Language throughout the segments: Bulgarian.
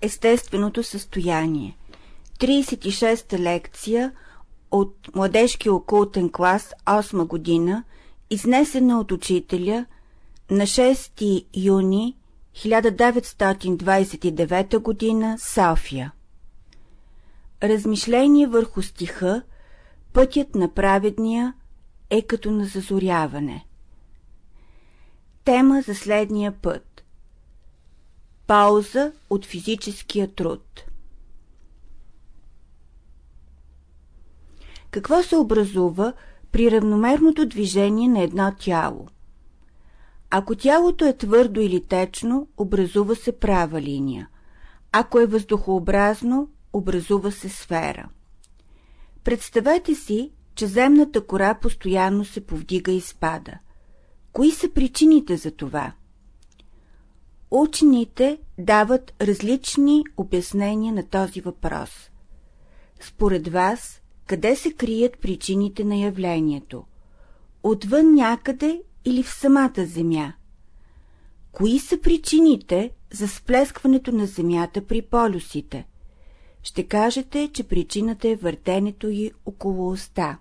Естественото състояние 36-та лекция от младежки окултен клас 8 година, изнесена от учителя на 6 юни 1929 година, София. Размишление върху стиха Пътят на праведния е като на зазоряване. Тема за следния път Пауза от физическия труд Какво се образува при равномерното движение на едно тяло? Ако тялото е твърдо или течно, образува се права линия. Ако е въздухообразно, образува се сфера. Представете си, че земната кора постоянно се повдига и спада. Кои са причините за това? Учените дават различни обяснения на този въпрос. Според вас, къде се крият причините на явлението? Отвън някъде или в самата Земя? Кои са причините за сплескването на Земята при полюсите? Ще кажете, че причината е въртенето й около оста.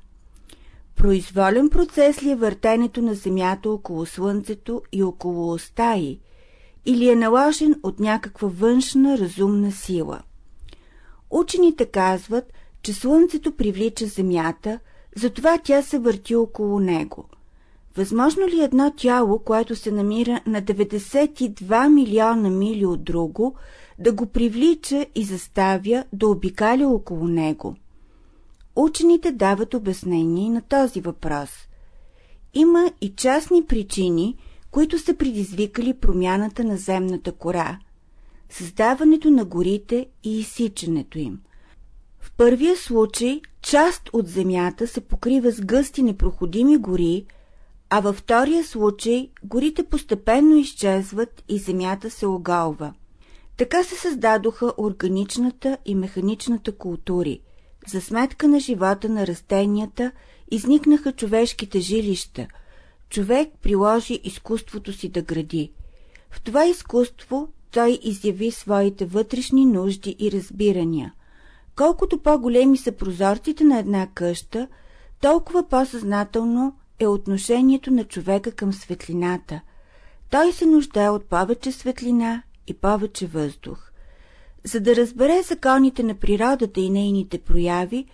Произволен процес ли е въртенето на Земята около Слънцето и около оста й, или е наложен от някаква външна разумна сила? Учените казват, че Слънцето привлича Земята, затова тя се върти около него. Възможно ли едно тяло, което се намира на 92 милиона мили от друго, да го привлича и заставя да обикаля около него? Учените дават обяснение на този въпрос. Има и частни причини, които са предизвикали промяната на земната кора, създаването на горите и изсичането им. В първия случай част от земята се покрива с гъсти непроходими гори, а във втория случай горите постепенно изчезват и земята се оголва. Така се създадоха органичната и механичната култури. За сметка на живота на растенията изникнаха човешките жилища. Човек приложи изкуството си да гради. В това изкуство той изяви своите вътрешни нужди и разбирания. Колкото по-големи са прозорците на една къща, толкова по-съзнателно е отношението на човека към светлината. Той се нуждае от повече светлина и повече въздух. За да разбере законите на природата и нейните прояви,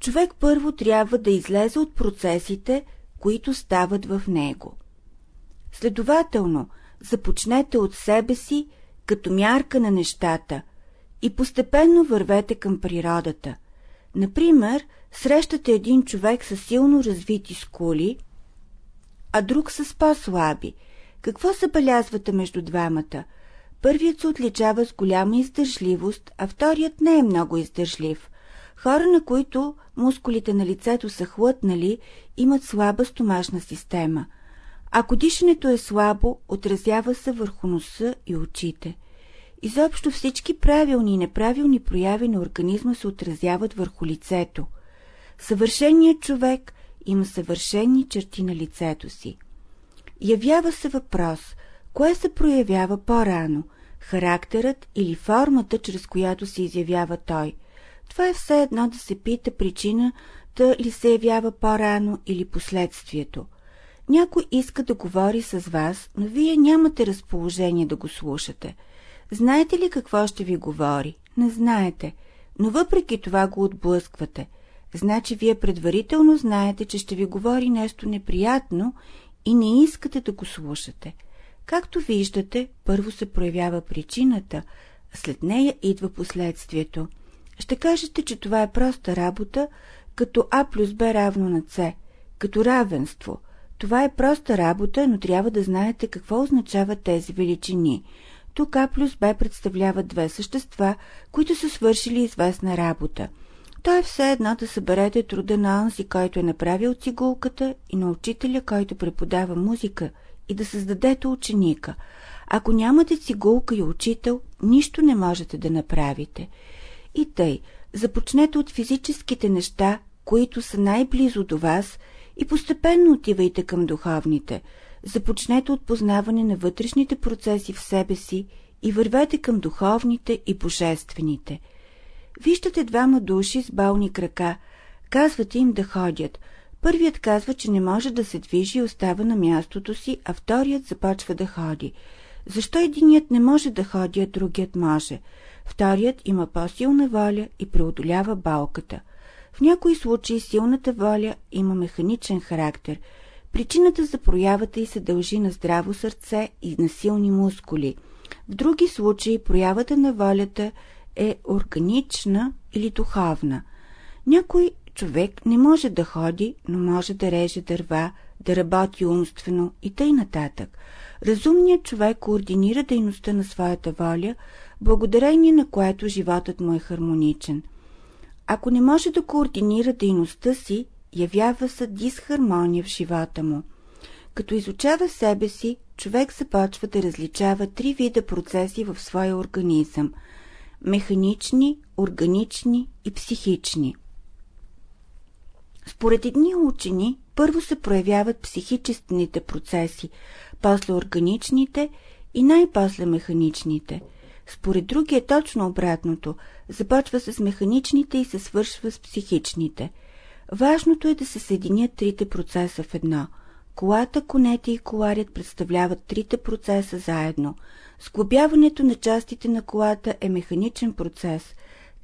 човек първо трябва да излезе от процесите, които стават в него. Следователно, започнете от себе си като мярка на нещата и постепенно вървете към природата. Например, срещате един човек с силно развити скули, а друг с по-слаби. Какво забелязвате между двамата – Първият се отличава с голяма издържливост, а вторият не е много издържлив. Хора, на които мускулите на лицето са хлътнали, имат слаба стомашна система. Ако дишането е слабо, отразява се върху носа и очите. Изобщо всички правилни и неправилни прояви на организма се отразяват върху лицето. Съвършеният човек има съвършени черти на лицето си. Явява се въпрос – Кое се проявява по-рано – характерът или формата, чрез която се изявява той? Това е все едно да се пита причината ли се явява по-рано или последствието. Някой иска да говори с вас, но вие нямате разположение да го слушате. Знаете ли какво ще ви говори? Не знаете, но въпреки това го отблъсквате. Значи вие предварително знаете, че ще ви говори нещо неприятно и не искате да го слушате – Както виждате, първо се проявява причината, а след нея идва последствието. Ще кажете, че това е проста работа, като А плюс Б равно на С, като равенство. Това е проста работа, но трябва да знаете какво означават тези величини. Тук А плюс Б представляват две същества, които са свършили известна работа. То е все едно да съберете труда на онзи, който е направил цигулката и на учителя, който преподава музика – и да създадете ученика. Ако нямате цигулка и учител, нищо не можете да направите. И тъй, започнете от физическите неща, които са най-близо до вас и постепенно отивайте към духовните. Започнете от познаване на вътрешните процеси в себе си и вървете към духовните и божествените. Виждате двама души с бални крака, казвате им да ходят. Първият казва, че не може да се движи и остава на мястото си, а вторият започва да ходи. Защо единият не може да ходи, а другият може? Вторият има по-силна воля и преодолява балката. В някои случаи силната воля има механичен характер. Причината за проявата й се дължи на здраво сърце и на силни мускули. В други случаи проявата на волята е органична или духовна. Някой човек не може да ходи, но може да реже дърва, да работи умствено и тъй нататък. Разумният човек координира дейността на своята воля, благодарение на което животът му е хармоничен. Ако не може да координира дейността си, явява се дисхармония в живота му. Като изучава себе си, човек започва да различава три вида процеси в своя организъм – механични, органични и психични. Според едни учени, първо се проявяват психическите процеси, после органичните и най-после механичните – според други е точно обратното. Започва с механичните и се свършва с психичните. Важното е да се съединят трите процеса в едно. Колата, конете и коларят представляват трите процеса заедно. Сглобяването на частите на колата е механичен процес.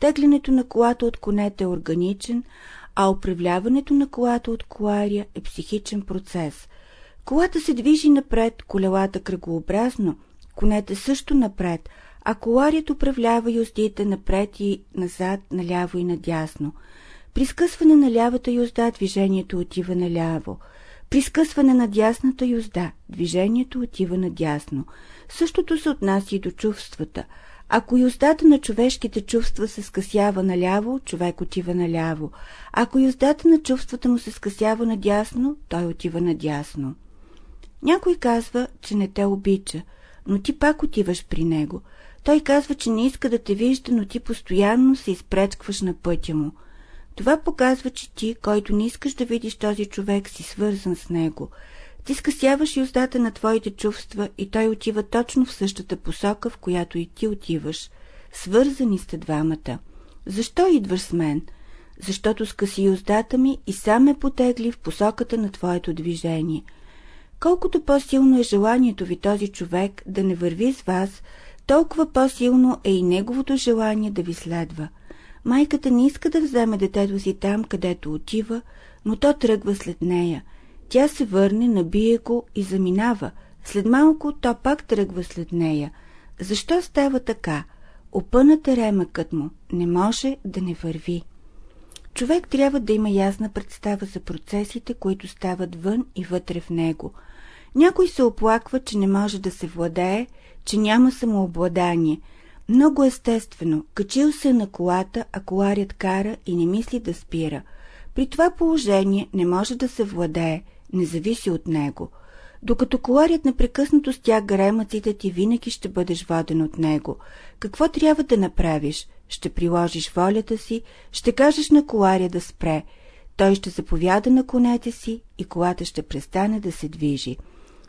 Теглянето на колата от конете е органичен, а управляването на колата от колария е психичен процес. Колата се движи напред, колелата кръгообразно, конете също напред – а коларият управлява юздите напред и назад, наляво и надясно. При скъсване на лявата юзда движението отива наляво. При скъсване на дясната юзда движението отива надясно. Същото се отнася и до чувствата. Ако юздата на човешките чувства се скъсява наляво, човек отива наляво. Ако юздата на чувствата му се скъсява надясно, той отива надясно. Някой казва, че не те обича, но ти пак отиваш при него – той казва, че не иска да те вижда, но ти постоянно се изпречкваш на пътя му. Това показва, че ти, който не искаш да видиш този човек, си свързан с него. Ти скъсяваш и устата на твоите чувства и той отива точно в същата посока, в която и ти отиваш. Свързани сте двамата. Защо идваш с мен? Защото скъси уздата ми и сам ме потегли в посоката на твоето движение. Колкото по-силно е желанието ви този човек да не върви с вас, толкова по-силно е и неговото желание да ви следва. Майката не иска да вземе детето си там, където отива, но то тръгва след нея. Тя се върне, набие го и заминава. След малко то пак тръгва след нея. Защо става така? Опъната ремъкът му не може да не върви. Човек трябва да има ясна представа за процесите, които стават вън и вътре в него. Някой се оплаква, че не може да се владее, че няма самообладание. Много естествено, качил се на колата, а коларят кара и не мисли да спира. При това положение не може да се владее, не зависи от него. Докато коларят непрекъснато стяга ремъците ти, винаги ще бъдеш воден от него. Какво трябва да направиш? Ще приложиш волята си, ще кажеш на коларя да спре. Той ще заповяда на конете си и колата ще престане да се движи.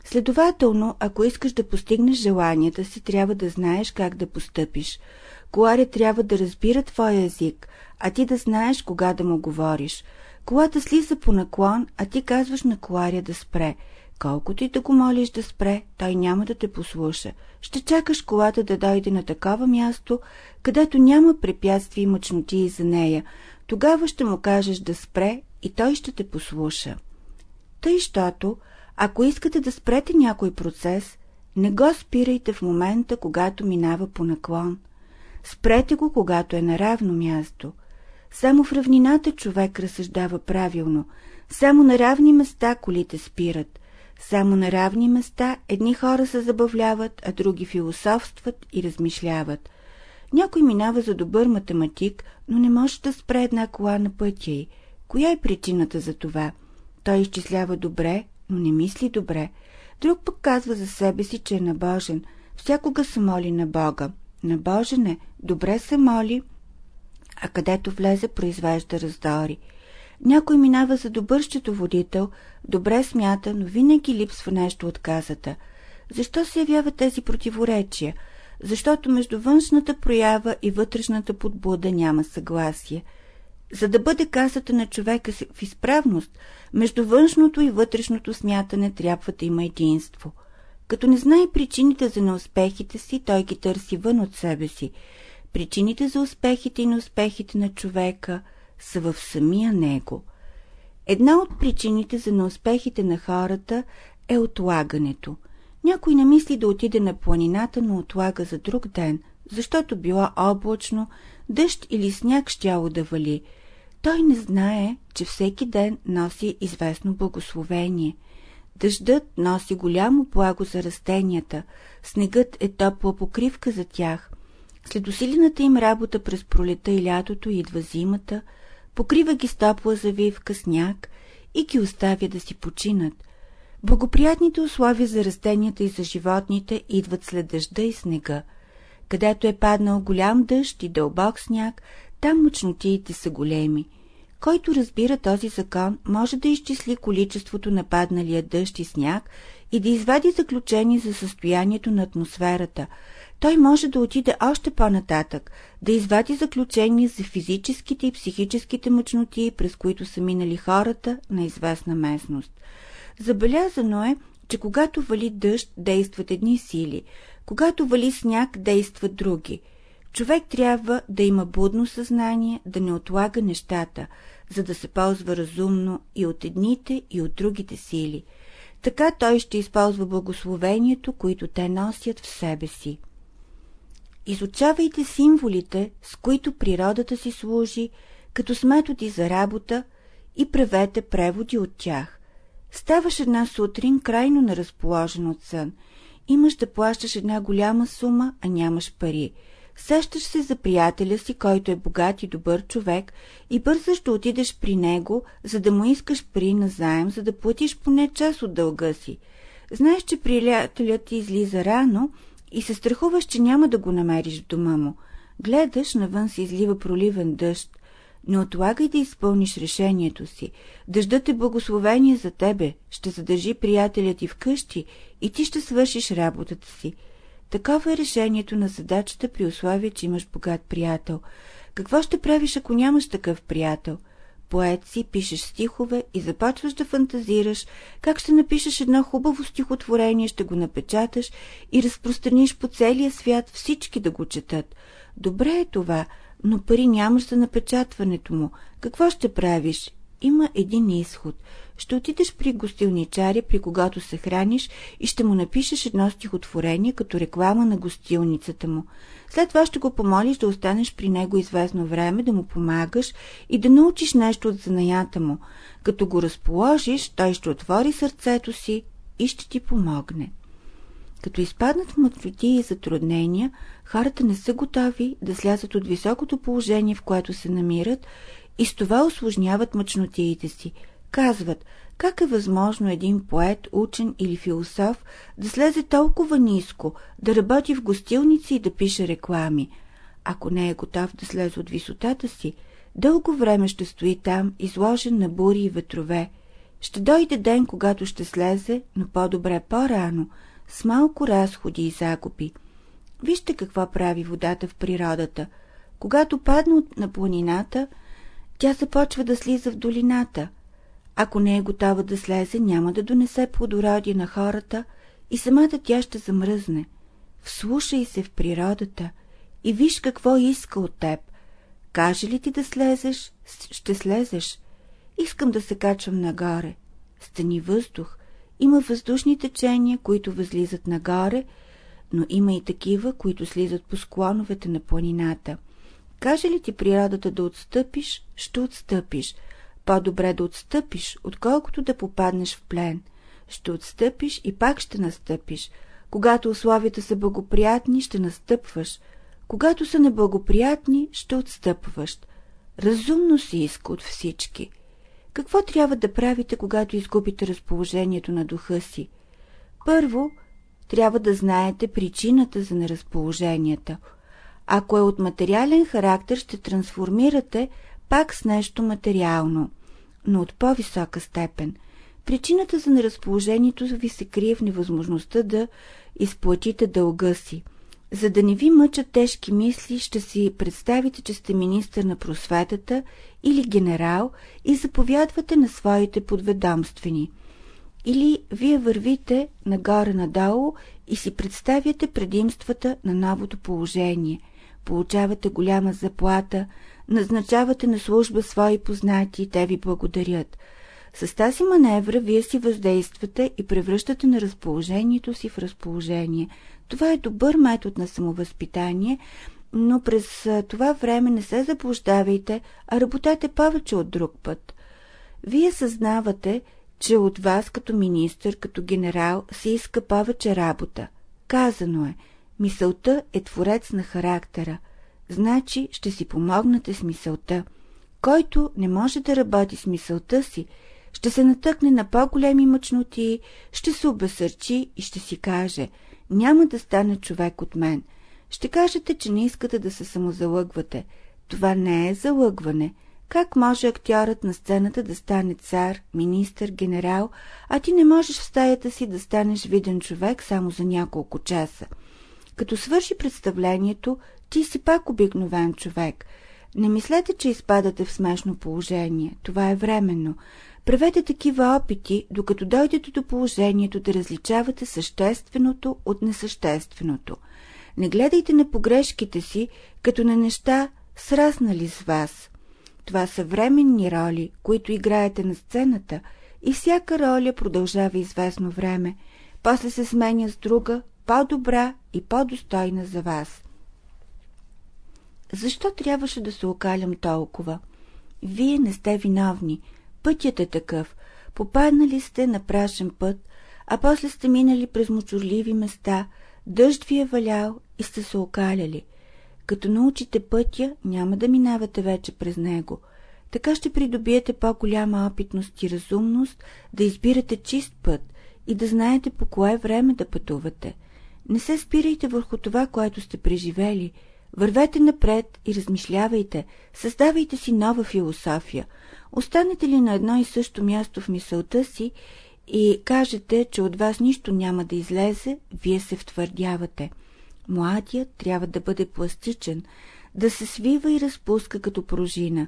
Следователно, ако искаш да постигнеш желанията си, трябва да знаеш как да постъпиш. Коларя трябва да разбира твоя език, а ти да знаеш кога да му говориш. Колата слиза по наклон, а ти казваш на коларя да спре. Колкото и да го молиш да спре, той няма да те послуша. Ще чакаш колата да дойде на такова място, където няма препятствия и мъчноти за нея. Тогава ще му кажеш да спре и той ще те послуша. Тъй, щото, ако искате да спрете някой процес, не го спирайте в момента, когато минава по наклон. Спрете го, когато е на равно място. Само в равнината човек разсъждава правилно. Само на равни места колите спират. Само на равни места едни хора се забавляват, а други философстват и размишляват. Някой минава за добър математик, но не може да спре една кола на пътя й. Коя е причината за това? Той изчислява добре, но не мисли добре. Друг пък казва за себе си, че е набожен. Всякога се моли на Бога. Набожен е, добре се моли, а където влезе, произвежда раздори. Някой минава за добър счетоводител, добре смята, но винаги липсва нещо от казата. Защо се явяват тези противоречия? защото между външната проява и вътрешната подбуда няма съгласие. За да бъде касата на човека в изправност, между външното и вътрешното смятане трябва да има единство. Като не знае причините за неуспехите си, той ги търси вън от себе си. Причините за успехите и неуспехите на човека са в самия него. Една от причините за неуспехите на хората е отлагането. Някой не мисли да отиде на планината, но отлага за друг ден, защото било облачно, дъжд или сняг щяло да вали. Той не знае, че всеки ден носи известно благословение. Дъждът носи голямо благо за растенията, снегът е топла покривка за тях. След усилената им работа през пролета и лятото идва зимата, покрива ги с топла завивка сняг и ги оставя да си починат. Благоприятните условия за растенията и за животните идват след дъжда и снега. Където е паднал голям дъжд и дълбок сняг, там мъчнотиите са големи. Който разбира този закон, може да изчисли количеството на падналия дъжд и сняг и да извади заключение за състоянието на атмосферата. Той може да отиде още по-нататък, да извади заключение за физическите и психическите мъчноти, през които са минали хората на известна местност. Забелязано е, че когато вали дъжд, действат едни сили, когато вали сняг, действат други. Човек трябва да има будно съзнание, да не отлага нещата, за да се ползва разумно и от едните, и от другите сили. Така той ще използва благословението, които те носят в себе си. Изучавайте символите, с които природата си служи, като с методи за работа и правете преводи от тях. Ставаш една сутрин крайно неразположен от сън. Имаш да плащаш една голяма сума, а нямаш пари. Сещаш се за приятеля си, който е богат и добър човек и бързаш да отидеш при него, за да му искаш пари на заем, за да платиш поне част от дълга си. Знаеш, че приятелят ти излиза рано и се страхуваш, че няма да го намериш в дома му. Гледаш, навън се излива проливен дъжд. Не отлагай да изпълниш решението си. Дъждът е благословение за тебе, ще задържи приятеля ти вкъщи и ти ще свършиш работата си. Такова е решението на задачата при условие, че имаш богат приятел. Какво ще правиш, ако нямаш такъв приятел? Поет си, пишеш стихове и започваш да фантазираш как ще напишеш едно хубаво стихотворение, ще го напечаташ и разпространиш по целия свят всички да го четат. Добре е това, но пари нямаш за напечатването му. Какво ще правиш? Има един изход. Ще отидеш при гостилничаря, при когато се храниш и ще му напишеш едно стихотворение като реклама на гостилницата му. След това ще го помолиш да останеш при него известно време, да му помагаш и да научиш нещо от занаята му. Като го разположиш, той ще отвори сърцето си и ще ти помогне. Като изпаднат в мъчноти и затруднения, хората не са готови да слязат от високото положение, в което се намират, и с това осложняват мъчнотиите си. Казват, как е възможно един поет, учен или философ да слезе толкова ниско, да работи в гостилници и да пише реклами. Ако не е готов да слезе от висотата си, дълго време ще стои там, изложен на бури и ветрове. Ще дойде ден, когато ще слезе, но по-добре по-рано, с малко разходи и загуби. Вижте какво прави водата в природата. Когато падне на планината, тя започва да слиза в долината. Ако не е готова да слезе, няма да донесе плодородие на хората и самата тя ще замръзне. Вслушай се в природата и виж какво иска от теб. Каже ли ти да слезеш, ще слезеш. Искам да се качвам нагоре. Стани въздух. Има въздушни течения, които възлизат нагоре, но има и такива, които слизат по склоновете на планината. Каже ли ти природата да отстъпиш, ще отстъпиш. По-добре да отстъпиш, отколкото да попаднеш в плен. Ще отстъпиш и пак ще настъпиш. Когато условията са благоприятни, ще настъпваш. Когато са неблагоприятни, ще отстъпваш. Разумно си иска от всички. Какво трябва да правите, когато изгубите разположението на духа си? Първо, трябва да знаете причината за неразположенията. Ако е от материален характер, ще трансформирате пак с нещо материално, но от по-висока степен. Причината за неразположението ви се крие в невъзможността да изплатите дълга си. За да не ви мъчат тежки мисли, ще си представите, че сте министър на просветата или генерал и заповядвате на своите подведомствени. Или вие вървите нагоре-надолу и си представяте предимствата на новото положение. Получавате голяма заплата, назначавате на служба свои познати и те ви благодарят. С тази маневра вие си въздействате и превръщате на разположението си в разположение. Това е добър метод на самовъзпитание, но през това време не се заблуждавайте, а работете повече от друг път. Вие съзнавате, че от вас като министър, като генерал се иска повече работа. Казано е, мисълта е творец на характера. Значи ще си помогнете с мисълта. Който не може да работи с мисълта си, ще се натъкне на по-големи мъчноти, ще се обесърчи и ще си каже «Няма да стане човек от мен». Ще кажете, че не искате да се самозалъгвате. Това не е залъгване. Как може актьорът на сцената да стане цар, министър, генерал, а ти не можеш в стаята си да станеш виден човек само за няколко часа? Като свърши представлението, ти си пак обикновен човек. Не мислете, че изпадате в смешно положение. Това е временно. Правете такива опити, докато дойдете до положението да различавате същественото от несъщественото. Не гледайте на погрешките си, като на неща, сраснали с вас. Това са временни роли, които играете на сцената и всяка роля продължава известно време, после се сменя с друга, по-добра и по-достойна за вас. Защо трябваше да се окалям толкова? Вие не сте виновни. Пътят е такъв. Попаднали сте на прашен път, а после сте минали през мочурливи места, дъжд ви е валял и сте се окаляли. Като научите пътя, няма да минавате вече през него. Така ще придобиете по-голяма опитност и разумност да избирате чист път и да знаете по кое време да пътувате. Не се спирайте върху това, което сте преживели – Вървете напред и размишлявайте, създавайте си нова философия. Останете ли на едно и също място в мисълта си и кажете, че от вас нищо няма да излезе, вие се втвърдявате. Младият трябва да бъде пластичен, да се свива и разпуска като пружина.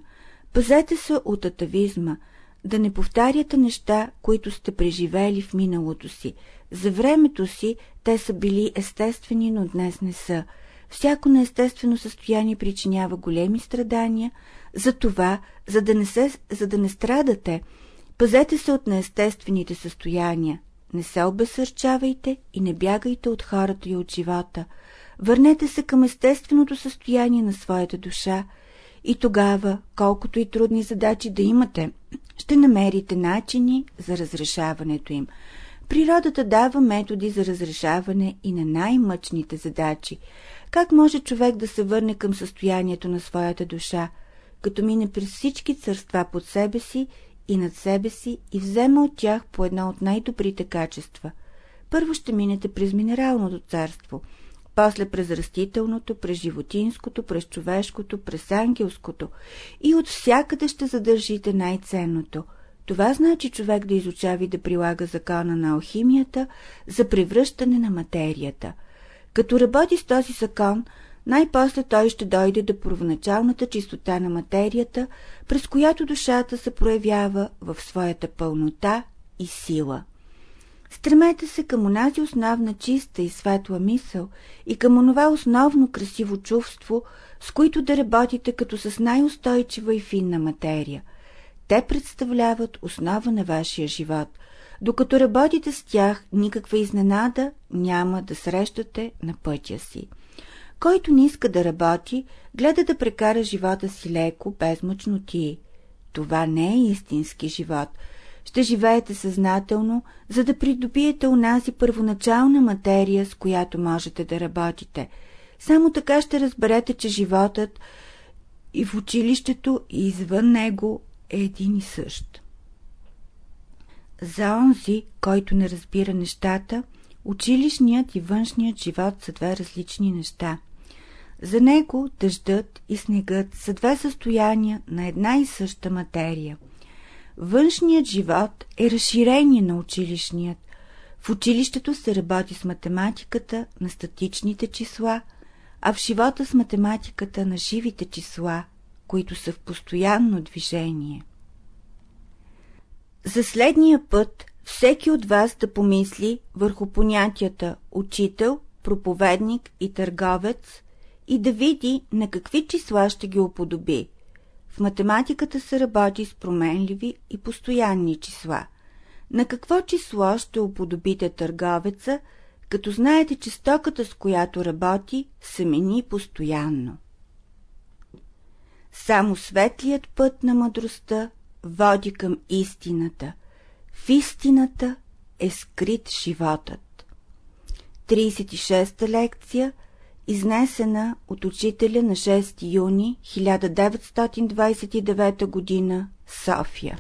Пазете се от атавизма, да не повтаряте неща, които сте преживели в миналото си. За времето си те са били естествени, но днес не са – Всяко неестествено състояние причинява големи страдания, затова, за да не, се, за да не страдате, пазете се от неестествените състояния, не се обесърчавайте и не бягайте от хората и от живота. Върнете се към естественото състояние на своята душа и тогава, колкото и трудни задачи да имате, ще намерите начини за разрешаването им. Природата дава методи за разрешаване и на най-мъчните задачи. Как може човек да се върне към състоянието на своята душа, като мине през всички царства под себе си и над себе си и взема от тях по едно от най-добрите качества? Първо ще минете през минералното царство, после през растителното, през животинското, през човешкото, през ангелското и от всякъде ще задържите най-ценното – това значи човек да изучава и да прилага закона на алхимията за превръщане на материята. Като работи с този закон, най-после той ще дойде до първоначалната чистота на материята, през която душата се проявява в своята пълнота и сила. Стремете се към онази основна чиста и светла мисъл и към онова основно красиво чувство, с които да работите като с най-устойчива и финна материя – те представляват основа на вашия живот. Докато работите с тях, никаква изненада няма да срещате на пътя си. Който не иска да работи, гледа да прекара живота си леко, без мъчноти. Това не е истински живот. Ще живеете съзнателно, за да придобиете унази първоначална материя, с която можете да работите. Само така ще разберете, че животът и в училището, и извън него е един и същ. За онзи, който не разбира нещата, училищният и външният живот са две различни неща. За него дъждът и снегът са две състояния на една и съща материя. Външният живот е разширение на училищният. В училището се работи с математиката на статичните числа, а в живота с математиката на живите числа, които са в постоянно движение. За следния път всеки от вас да помисли върху понятията учител, проповедник и търговец и да види на какви числа ще ги уподоби. В математиката се работи с променливи и постоянни числа. На какво число ще уподобите търговеца, като знаете, че стоката, с която работи, се мени постоянно? Само светлият път на мъдростта води към истината. В истината е скрит животът. 36-та лекция, изнесена от учителя на 6 юни 1929 г. София.